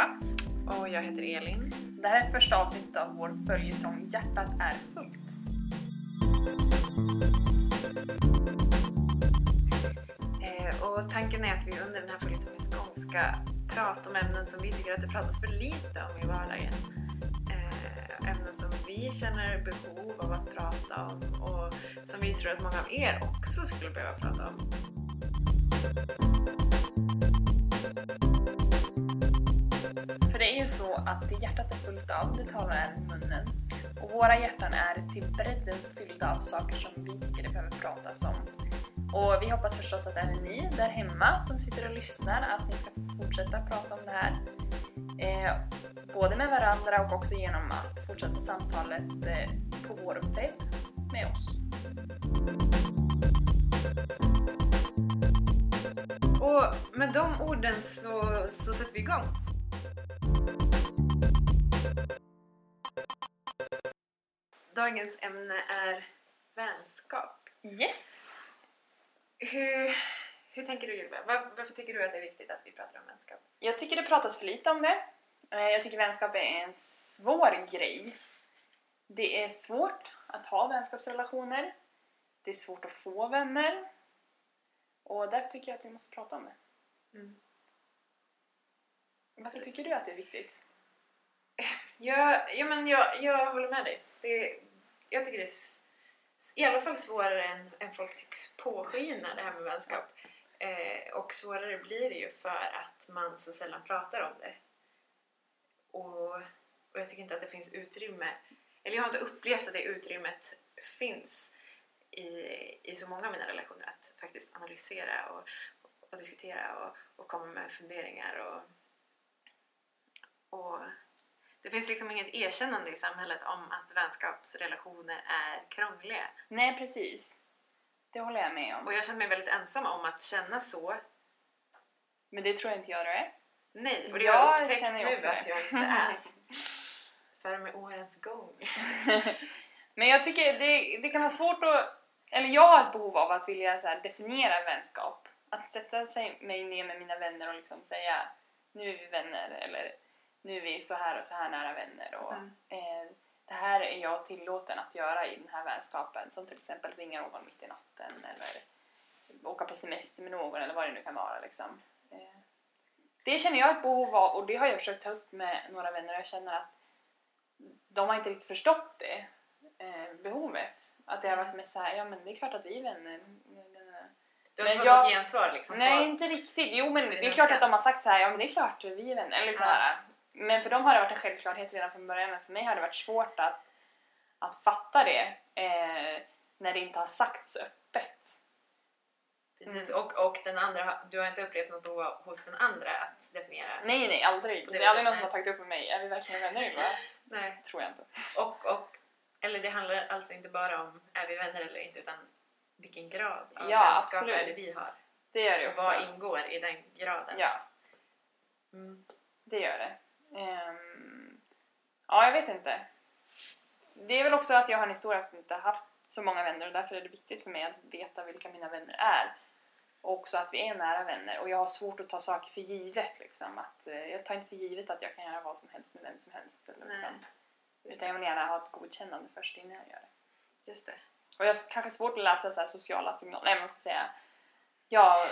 Filippa. Och jag heter Elin. Det här är ett första avsnitt av vår följetong Hjärtat är fullt. Eh, och tanken är att vi under den här följetongens gång ska prata om ämnen som vi tycker att det pratas för lite om i vardagen. Eh, ämnen som vi känner behov av att prata om och som vi tror att många av er också skulle behöva prata om. Så att det hjärtat är fullt av, det talar även munnen. Och våra hjärtan är till bredden fyllda av saker som vi tycker det behöver pratas om. Och vi hoppas förstås att även ni där hemma som sitter och lyssnar, att ni ska få fortsätta prata om det här. Eh, både med varandra och också genom att fortsätta samtalet eh, på vår webb med oss. Och med de orden så, så sätter vi igång. Dagens ämne är vänskap. Yes! Hur, hur tänker du Ylva? Var, varför tycker du att det är viktigt att vi pratar om vänskap? Jag tycker det pratas för lite om det. Eh, Jag tycker vänskap är en svår grej. Det är svårt att ha vänskapsrelationer. Det är svårt att få vänner. Och därför tycker jag att vi måste prata om det. Mm. Varför tycker du att det är viktigt? Ja, ja men jag, jag håller med dig. Det, jag tycker det är i alla fall svårare än, än folk tycks påskina det här med vänskap. Eh, och svårare blir det ju för att man så sällan pratar om det. Och, och jag tycker inte att det finns utrymme, eller jag har inte upplevt att det utrymmet finns i, i så många av mina relationer att faktiskt analysera och, och diskutera och, och komma med funderingar och, och det finns liksom inget erkännande i samhället om att vänskapsrelationer är krångliga. Nej, precis. Det håller jag med om. Och jag känner mig väldigt ensam om att känna så. Men det tror jag inte jag det är. Nej, och det Jag har jag upptäckt nu också att jag inte är. För med årens gång. Men jag tycker det, det kan vara svårt att... Eller jag har ett behov av att vilja så definiera vänskap. Att sätta sig mig ner med mina vänner och liksom säga nu är vi vänner eller nu är vi så här och så här nära vänner. Och, Mm. eh, det här är jag tillåten att göra i den här vänskapen. Som till exempel ringa någon mitt i natten eller åka på semester med någon eller vad det nu kan vara. Liksom. Eh, det känner jag ett behov av och det har jag försökt ta upp med några vänner och jag känner att de har inte riktigt förstått det eh, behovet. Att det har varit med så här, ja men det är klart att vi är vänner. Du har inte fått något gensvar liksom? Nej, inte riktigt. Jo men det är klart att de har sagt så här, ja men det är klart vi är vänner. Eller så här. Men för dem har det varit en självklarhet redan från början men för mig har det varit svårt att, att fatta det eh, när det inte har sagts öppet. Precis. Och, och den andra, du har inte upplevt något behov hos den andra att definiera? Nej, nej, aldrig. Det det är aldrig någon som har tagit upp med mig. Är vi verkligen vänner Ylva? Nej. Tror jag inte. Och, och, eller det handlar alltså inte bara om är vi vänner eller inte utan vilken grad av Ja, vänskap absolut. är det vi har? Det gör det Och också. vad ingår i den graden? Ja, Mm. det gör det. Ehm, ja, jag vet inte. Det är väl också att jag har en historia att inte haft så många vänner och därför är det viktigt för mig att veta vilka mina vänner är. Och också att vi är nära vänner och jag har svårt att ta saker för givet. Liksom. Att, eh, jag tar inte för givet att jag kan göra vad som helst med vem som helst. Eller, liksom. Utan jag vill gärna ha ett godkännande först innan jag gör det. Just det. Och jag har kanske svårt att läsa så här sociala signaler. Nej, man ska säga. Ja,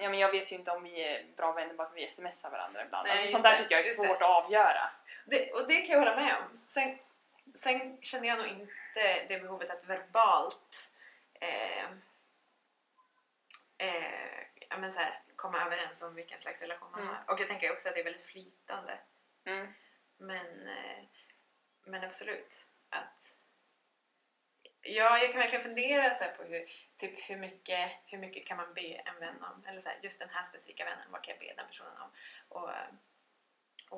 ja, men jag vet ju inte om vi är bra vänner bara för vi smsar varandra ibland. Nej, alltså, sånt där det, tycker jag är svårt det. att avgöra. det. Och det kan jag hålla med om. Sen, sen känner jag nog inte det behovet att verbalt eh, eh, ja, men så här, komma överens om vilken slags relation man Mm. har. Och jag tänker också att det är väldigt flytande. Mm. Men, eh, men absolut att Ja, jag kan verkligen fundera så på hur, typ hur, mycket, hur mycket kan man be en vän om? Eller så här, just den här specifika vännen, vad kan jag be den personen om? Och,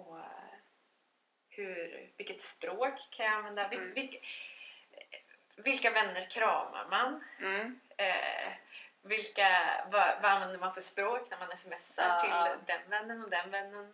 och hur, vilket språk kan jag använda? Vil, Mm. vilka, vilka vänner kramar man? Mm. Eh, vilka, vad, vad använder man för språk när man smsar Ja, till den vännen och den vännen?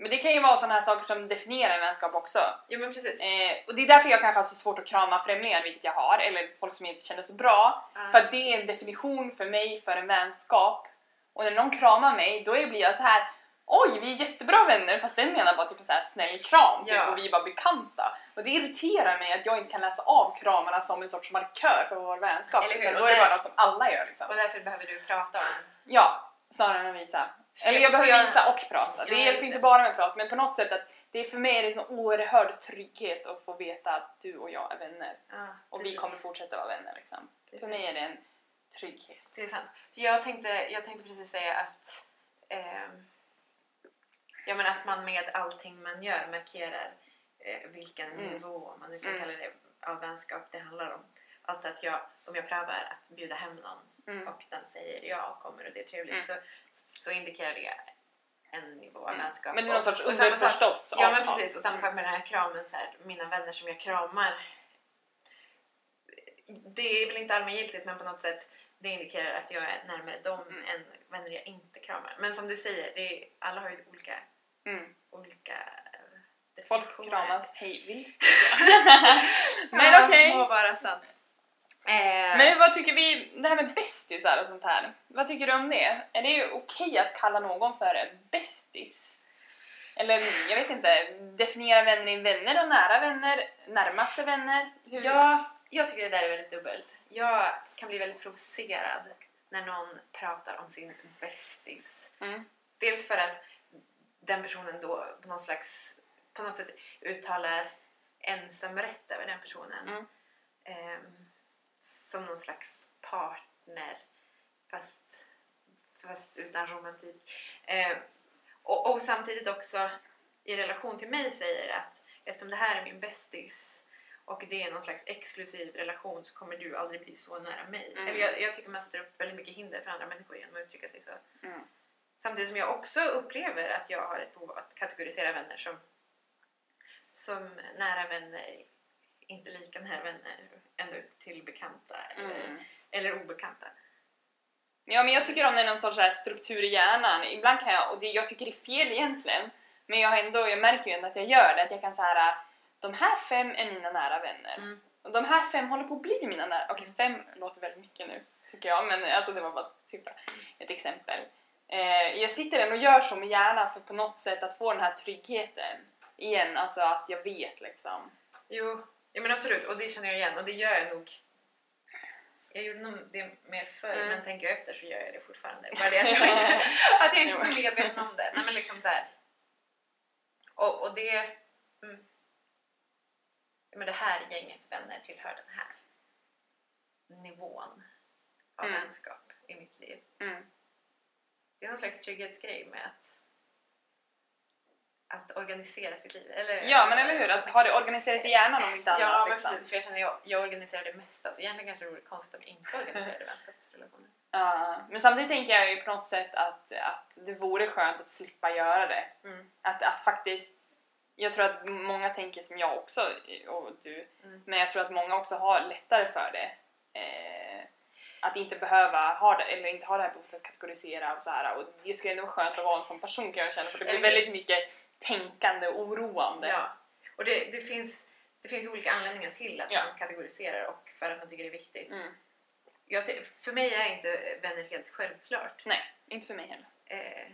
Men det kan ju vara sådana här saker som definierar en vänskap också. Jo men precis. Eh, och det är därför jag kanske har så svårt att krama främlingar, vilket jag har, eller folk som jag inte känner så bra. Ja. För att det är en definition för mig för en vänskap. Och när någon kramar mig, då blir jag så här. oj vi är jättebra vänner fast den menar bara typ en här snäll kram typ, Ja. och vi är bara bekanta. Och det irriterar mig att jag inte kan läsa av kramarna som en sorts markör för vår vänskap. Eller hur? Utan Och då är det- bara något som alla gör liksom. Och därför behöver du prata om... Ja, snarare än att visa. Eller jag behöver jag- visa och prata. Det Ja, hjälper inte bara med prat men på något sätt att det är för mig är det en sån oerhörd trygghet att få veta att du och jag är vänner. Ja, Och vi kommer fortsätta vara vänner liksom. För mig är det en trygghet. Det är sant. Jag tänkte, jag tänkte precis säga att ehm, ja, men att man med allting man gör markerar eh, vilken Mm. nivå, man nu kan Mm. kalla det, av vänskap det handlar om. Alltså att jag, om jag prövar att bjuda hem någon Mm. och den säger ja och kommer och det är trevligt Mm. så, så indikerar det en nivå av Mm. vänskap. Men det är någon sorts underförstått Ja men precis och samma sak med den här kramen så här, mina vänner som jag kramar. Det är väl inte allmängiltigt men på något sätt det indikerar att jag är närmare dem Mm. än vänner jag inte kramar. Men som du säger, det är, alla har ju olika, Mm. olika Folk kramas hej vilt. Men okej. Må vara sant. Eh, Men vad tycker vi, det här med bästisar och sånt här. Vad tycker du om det? Är det okej att kalla någon för bästis? Eller jag vet inte, definiera vänner i vänner och nära vänner, närmaste vänner? Hur? Ja, jag tycker det där är väldigt dubbelt. Jag kan bli väldigt provocerad när någon pratar om sin bästis. Mm. Dels för att den personen då på något slags på något sätt uttalar ensamrätt över den personen. Mm. Ehm, som någon slags partner fast, fast utan romantik. Ehm, och, och samtidigt också i relation till mig säger att eftersom det här är min bästis och det är någon slags exklusiv relation så kommer du aldrig bli så nära mig. Mm. Eller jag, jag tycker man sätter upp väldigt mycket hinder för andra människor genom att uttrycka sig så. Mm. Samtidigt som jag också upplever att jag har ett behov av att kategorisera vänner som, som nära vänner, inte lika nära vänner, bekanta eller, Mm. eller obekanta. Ja, men jag tycker om det är någon sorts så här struktur i hjärnan. Ibland kan jag, och det, jag tycker det är fel egentligen, men jag, ändå, jag märker ju ändå att jag gör det. Att jag kan säga de här fem är mina nära vänner. Mm. Och de här fem håller på att bli mina nära... Okej, fem låter väldigt mycket nu, tycker jag, men alltså det var bara siffra. Ett exempel. Eh, jag sitter ändå och gör så med hjärnan för på något sätt att få den här tryggheten igen, alltså att jag vet liksom. Jo, ja, men absolut. Och det känner jag igen. Och det gör jag nog. Jag gjorde nog det mer förr, Mm. men tänker jag efter så gör jag det fortfarande. Bara det att jag inte, att jag inte är så medveten om det. Nej, men liksom så här. Och, och det... Mm. Men det här gänget vänner tillhör den här nivån av Mm. vänskap i mitt liv. Mm. Det är någon slags trygghetsgrej med att, att organisera sitt liv. Eller, Ja, men eller hur? Att ha det organiserat i hjärnan om inte annat. Ja, men liksom. precis. För jag känner jag, jag organiserar det mesta. Så egentligen kanske det vore konstigt om jag inte organiserade vänskapsrelationer. Ja, men samtidigt tänker jag ju på något sätt att, att det vore skönt att slippa göra det. Mm. Att, att faktiskt, jag tror att många tänker som jag också, och du, Mm. men jag tror att många också har lättare för det. Eh, att inte behöva ha det, eller inte ha det här behovet att kategorisera och så här. Och det skulle ändå vara skönt att vara en sån person kan jag känna, för det blir väldigt mycket tänkande och oroande. Ja. Och det, det, finns, det finns olika anledningar till att Ja. man kategoriserar och för att man tycker det är viktigt. Mm. Jag, för mig är inte vänner helt självklart. Nej, inte för mig heller. Eh,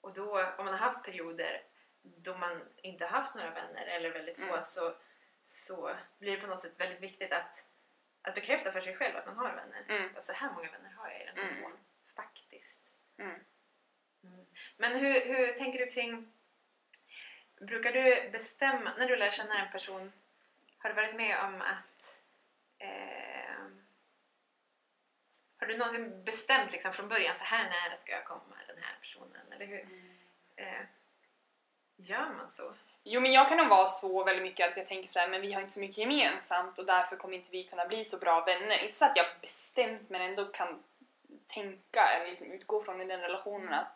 och då, om man har haft perioder då man inte har haft några vänner eller väldigt få Mm. så, så blir det på något sätt väldigt viktigt att, att bekräfta för sig själv att man har vänner. Mm. Alltså, här många vänner har jag i den här Mm. nivån. Faktiskt. Mm. Mm. Men hur, hur tänker du kring... Brukar du bestämma, när du lär känna en person, har du varit med om att... Eh, har du någonsin bestämt liksom från början, så här nära ska jag komma den här personen? Eller hur? Eh, gör man så? Jo men jag kan nog vara så väldigt mycket att jag tänker så här, men vi har inte så mycket gemensamt och därför kommer inte vi kunna bli så bra vänner. Inte så att jag bestämt men ändå kan tänka eller liksom utgå från i den relationen att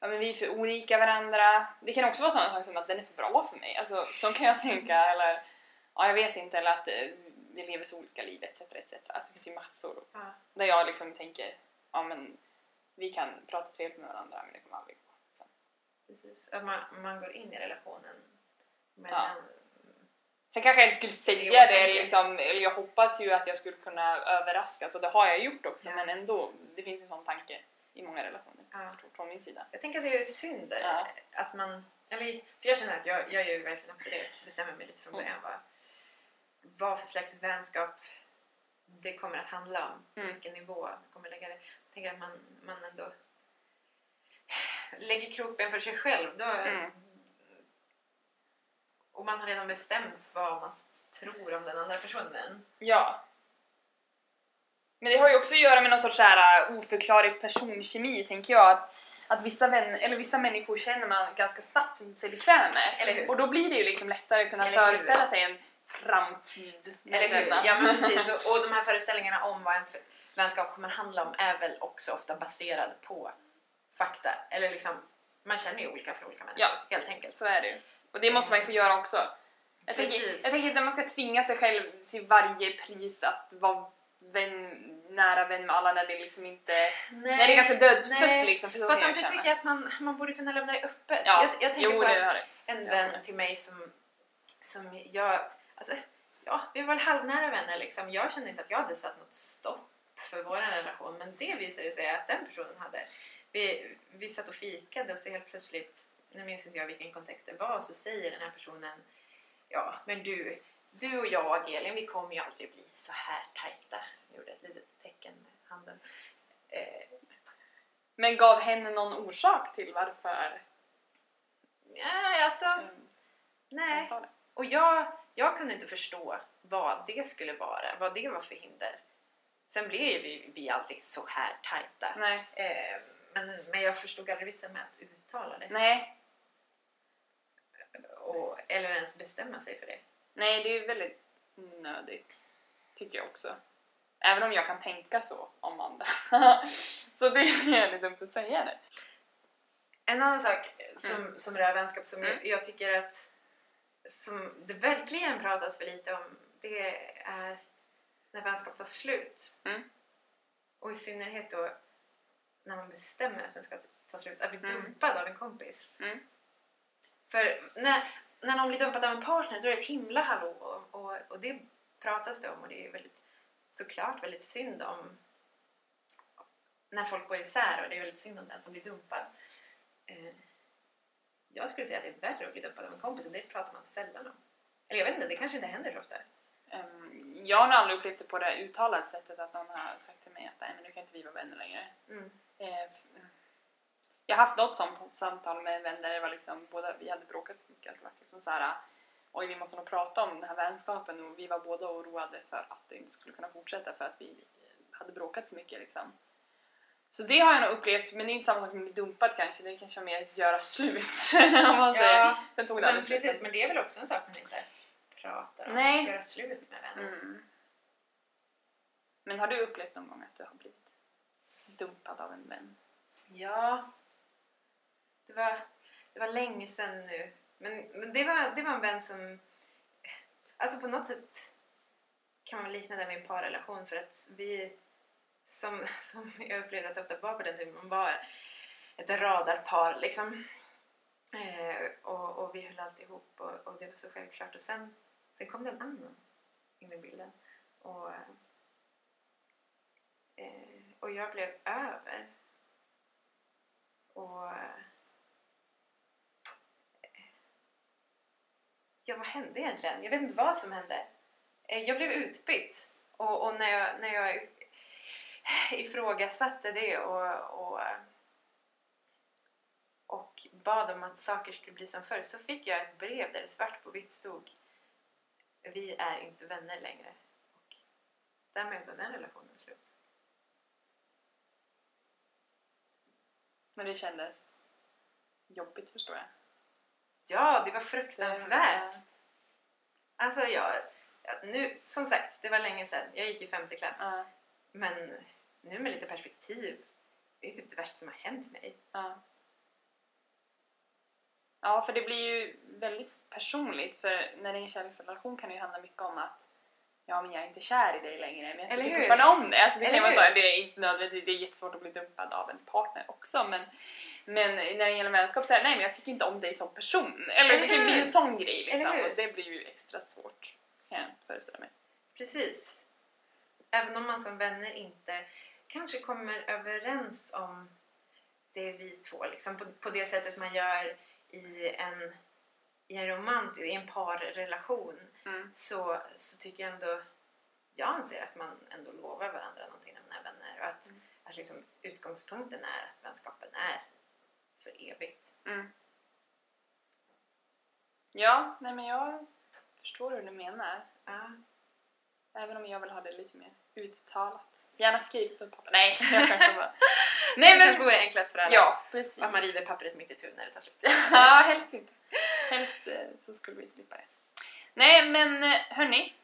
ja, men vi är för olika varandra. Det kan också vara sådana saker som att den är för bra för mig. Alltså, så kan jag tänka. Eller ja, jag vet inte. Eller att eh, vi lever så olika liv etc. etc. Alltså, det finns ju massor Ja. där jag liksom tänker ja men vi kan prata trevligt med varandra men det kommer aldrig gå. Liksom. Precis. Att man, man går in i relationen med Ja. en... Sen kanske jag inte skulle Det säga det, åtanke. liksom, eller jag hoppas ju att jag skulle kunna överraska, så det har jag gjort också, Ja. men ändå, det finns ju en sån tanke i många relationer. Ja. från min sida. Jag tänker att det är synd Ja. att man... Eller, för jag känner att jag, jag gör ju verkligen också det. Bestämmer mig lite från Mm. början vad, vad för slags vänskap det kommer att handla om. Mm. Vilken nivå jag kommer lägga det. Jag tänker att man, man ändå lägger kroppen för sig själv. Då, Mm. Och man har redan bestämt vad man tror om den andra personen. Ja. Men det har ju också att göra med någon sorts så här uh, oförklarlig personkemi, tänker jag. Att, att vissa, vän, eller vissa människor känner man ganska snabbt sig bekväm med. Hur? Och då blir det ju liksom lättare att kunna Eller hur? föreställa sig en framtid med Eller hur? denna. Ja men precis. Och, och de här föreställningarna om vad ens vänskap kommer handla om är väl också ofta baserad på fakta. Eller liksom, man känner ju olika för olika människor. Ja. Helt enkelt. Så är det ju. Och det måste man ju få göra också. Jag tänker, jag tänker inte att man ska tvinga sig själv till varje pris att vara vän, nära vän med alla när det liksom inte... Nej, när det är ganska dödfött liksom. För Fast samtidigt tycker jag att man, man borde kunna lämna det öppet. Ja, Jag, jag tänker jo på en Jag vän till mig som, som jag... Alltså, ja, vi var väl halvnära vänner liksom. Jag kände inte att jag hade satt något stopp för vår relation men det visade sig att den personen hade. Vi, vi satt och fikade och så helt plötsligt, nu minns inte jag vilken kontext det var, så säger den här personen Ja, men du, du och jag Elin, vi kommer ju aldrig bli så här tajta. Jag gjorde ett litet tecken med handen. Eh, Men gav henne någon orsak till varför ja, alltså, han nej. Och jag, jag kunde inte förstå vad det skulle vara, vad det var för hinder. Sen blev ju vi, vi aldrig så här tajta. Nej. Eh, men, men jag förstod aldrig vitsen med att uttala det. Nej. Och, eller ens bestämma sig för det. Nej, det är ju väldigt onödigt. Tycker jag också. Även om jag kan tänka så om andra. så det är jävligt dumt att säga det. En annan sak som, Mm. som rör vänskap som Mm. jag, jag tycker att som det verkligen pratas för lite om det är när vänskap tar slut. Mm. Och i synnerhet då när man bestämmer att den ska ta slut. Att bli Mm. dumpad av en kompis. Mm. För när, när någon blir dumpad av en partner då är det ett himla hallå och, och, och det pratas det om och det är väldigt såklart väldigt synd om när folk går isär och det är väldigt synd om den som blir dumpad. Eh, jag skulle säga att det är värre att bli dumpad av en kompis och det pratar man sällan om. Eller jag vet inte, det kanske inte händer så ofta. Ehm, jag har nog aldrig upplevt det på det uttalade sättet att någon har sagt till mig att nej men nu kan inte vi vara vänner längre. Mm. Eh, jag har haft något sånt samtal med en vän där det var liksom, båda, vi hade bråkat så mycket att det var liksom så här, oj vi måste nog prata om den här vänskapen och vi var båda oroade för att det inte skulle kunna fortsätta för att vi hade bråkat så mycket liksom. Så det har jag nog upplevt, men det är inte samma sak med att bli dumpad kanske, det kanske var mer att göra slut om man säger. Ja, Sen tog det men precis, men det är väl också en sak man inte pratar om. Nej. Att göra slut med vänner. Mm. Men har du upplevt någon gång att du har blivit dumpad av en vän? Ja, det var, det var länge sedan nu. Men, men det, var, det var en vän som... Alltså på något sätt kan man likna det med en parrelation för att vi, som, som jag upplevde att det ofta var på den tiden, man var ett radarpar liksom. Eh, och, och vi höll alltid ihop och, och det var så självklart. Och sen, sen kom det en annan in i bilden. Och, eh, och jag blev över. Och... Ja, vad hände egentligen? Jag vet inte vad som hände. Eh, jag blev utbytt. Och, och när, jag, när jag ifrågasatte det och, och, och bad om att saker skulle bli som förr så fick jag ett brev där det svart på vitt stod Vi är inte vänner längre. Och därmed var den relationen slut. Men det kändes jobbigt förstår jag. Ja, det var fruktansvärt. Det- Alltså jag, ja, nu, som sagt, det var länge sedan. Jag gick i femte klass. Ja, Men nu med lite perspektiv, det är typ det värsta som har hänt mig. ja. ja, för det blir ju väldigt personligt för när det är en kärleksrelation kan det ju handla mycket om att ja men jag är inte kär i dig längre men jag Eller tycker hur? fortfarande om det. Alltså det kan Eller ju vara så, det är inte nödvändigtvis, det är jättesvårt att bli dumpad av en partner också men, men när det gäller vänskap så är det, nej men jag tycker inte om dig som person. Eller, Eller det kan bli hur? en sån grej liksom och det blir ju extra svårt kan jag föreställa mig. Precis. Även om man som vänner inte kanske kommer överens om det vi två. Liksom, på, på det sättet man gör i en, i en romantisk, i en parrelation Mm. så, så tycker jag ändå, jag anser att man ändå lovar varandra någonting när man är vänner och att, Mm. att liksom, utgångspunkten är att vänskapen är för evigt. Mm. Ja, nej men jag förstår hur du menar. Ja. Även om jag vill ha det lite mer uttalat. Gärna skrivet på papper. Nej, jag skämtar bara. Nej det men... kanske vore enklast för alla. Ja, precis. Att man river pappret mitt i tu när det tar slut. ja, helst inte. Helst eh, så skulle vi slippa det. Nej, men eh, hörni.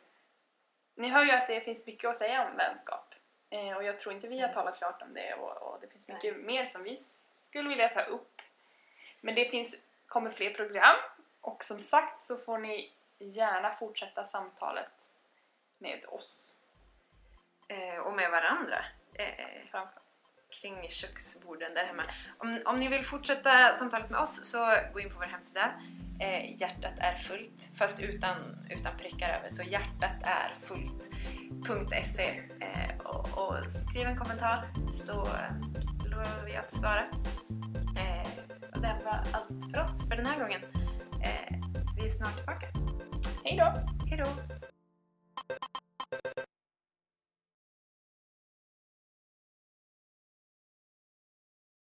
Ni hör ju att det finns mycket att säga om vänskap. Eh, och jag tror inte vi har Mm. talat klart om det och, och det finns Nej. mycket mer som vi skulle vilja ta upp. Men det finns, kommer fler program och som sagt så får ni gärna fortsätta samtalet med oss Eh, och med varandra. Eh, framför. Kring köksborden där hemma. Om, om ni vill fortsätta samtalet med oss så gå in på vår hemsida. Eh, hjärtat är fullt, fast utan, utan prickar över. Så hjärtat är fullt.se eh, och, och skriv en kommentar så lovar vi att svara. Eh, och det här var allt för oss för den här gången. Eh, vi är snart tillbaka. Hej då! Hej då!